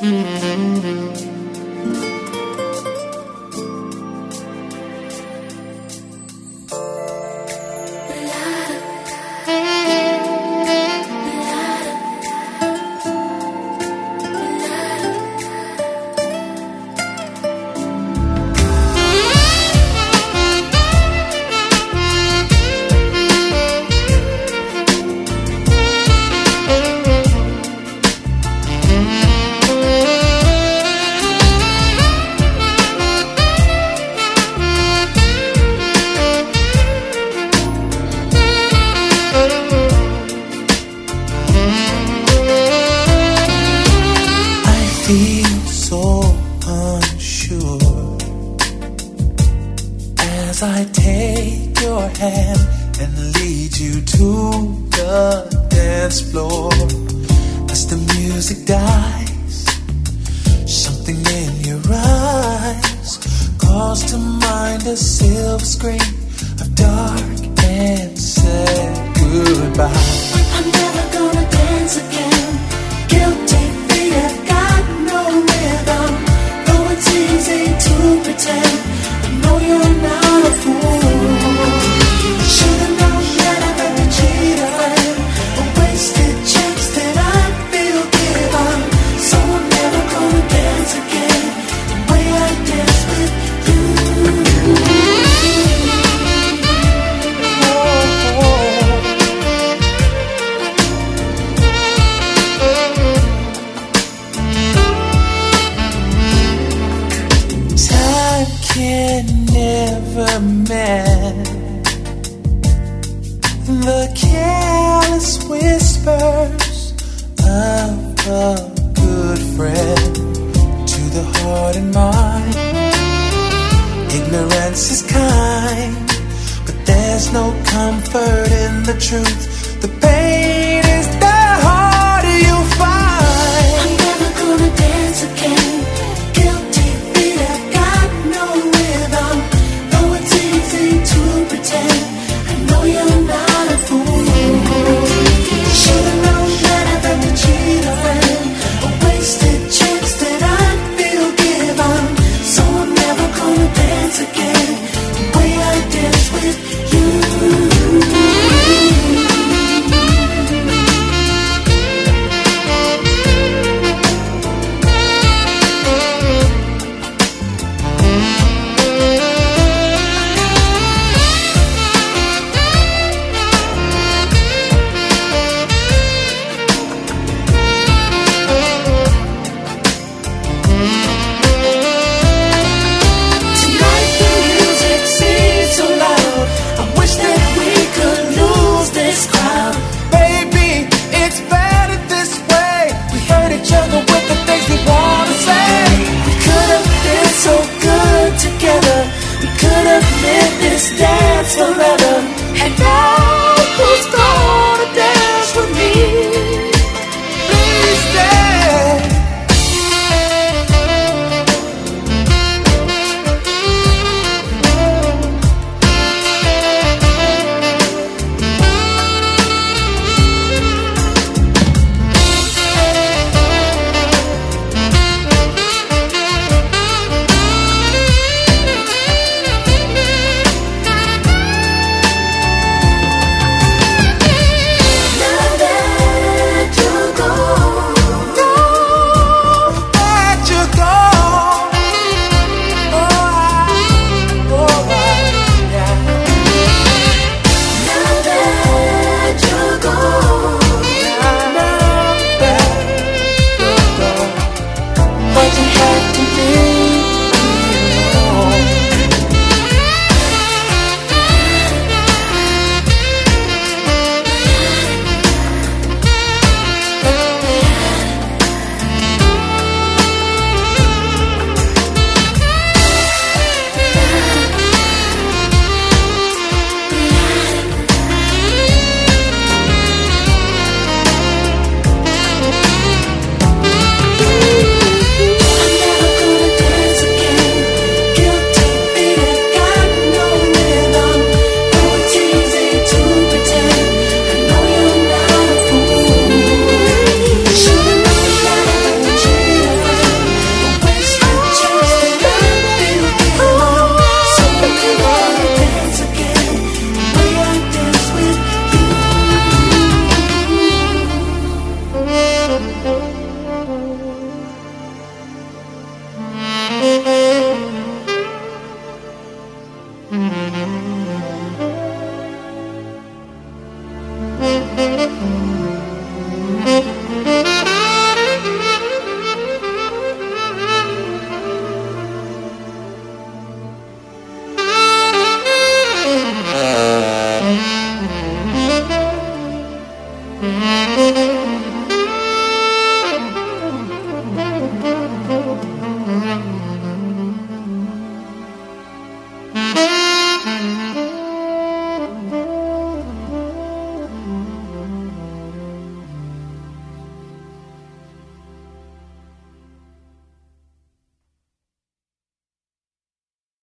Mm-hmm. take your hand and lead you to the dance floor. As the music dies, something in your eyes calls to mind a silver screen had never met. The careless whispers of a good friend to the heart and mind. Ignorance is kind, but there's no comfort in the truth. The pain